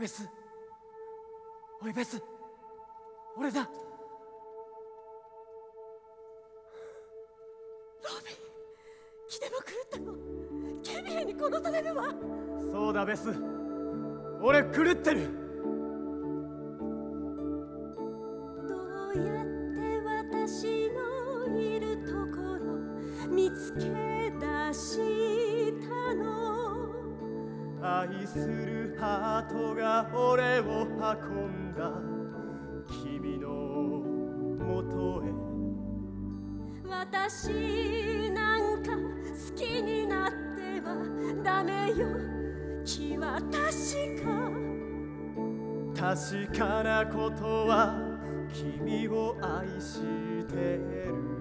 ベスおいベス俺だ。ロビン気でも狂ったの。警備兵に殺されるわ。そうだベス俺狂ってる。どうやって私のいるところ見つけ出したの愛するハートが俺を運んだ。君のもとへ。私なんか好きになってはダメよ。気は確か。確かなことは君を愛してる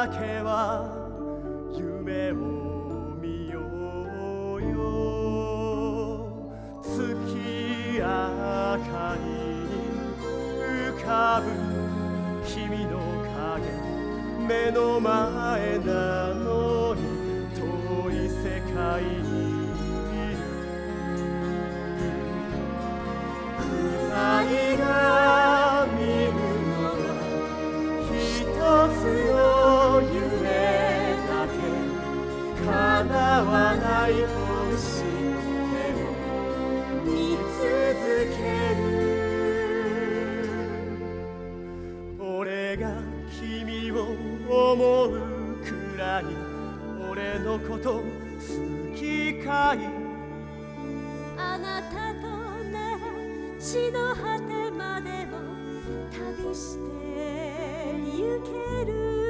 だけは夢を見ようよ月明かりに浮かぶ君の影目の前だ叶わないと知っても見続ける俺が君を思うくらい俺のこと好きかいあなたとなら地の果てまでも旅して行ける。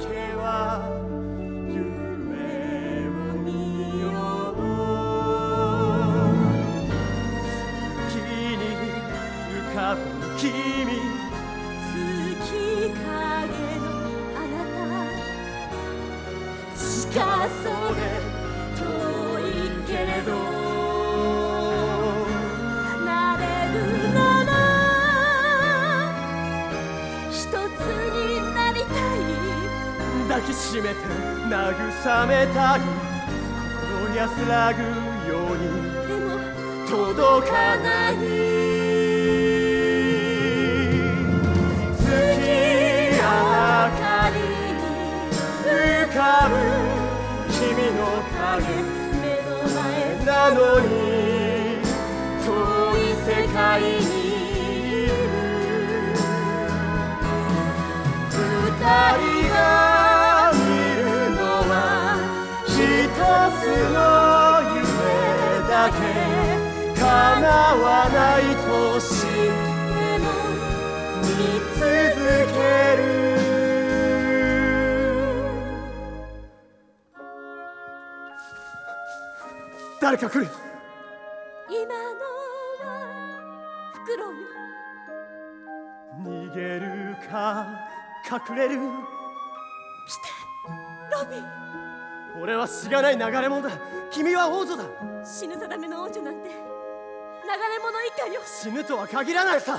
夜だ抱きしめて慰めたい。心安らぐようにでも届かない。月明かりに浮かぶ君の影。目の前。なのに遠い世界に夢だけ叶わないと知っても見続ける。誰か来る。今のは袋よ逃げる。か隠れる。来てロビン俺はしがない流れ者だ。君は王女だ。死ぬ定めの王女なんて流れ者以下よ。死ぬとは限らないさ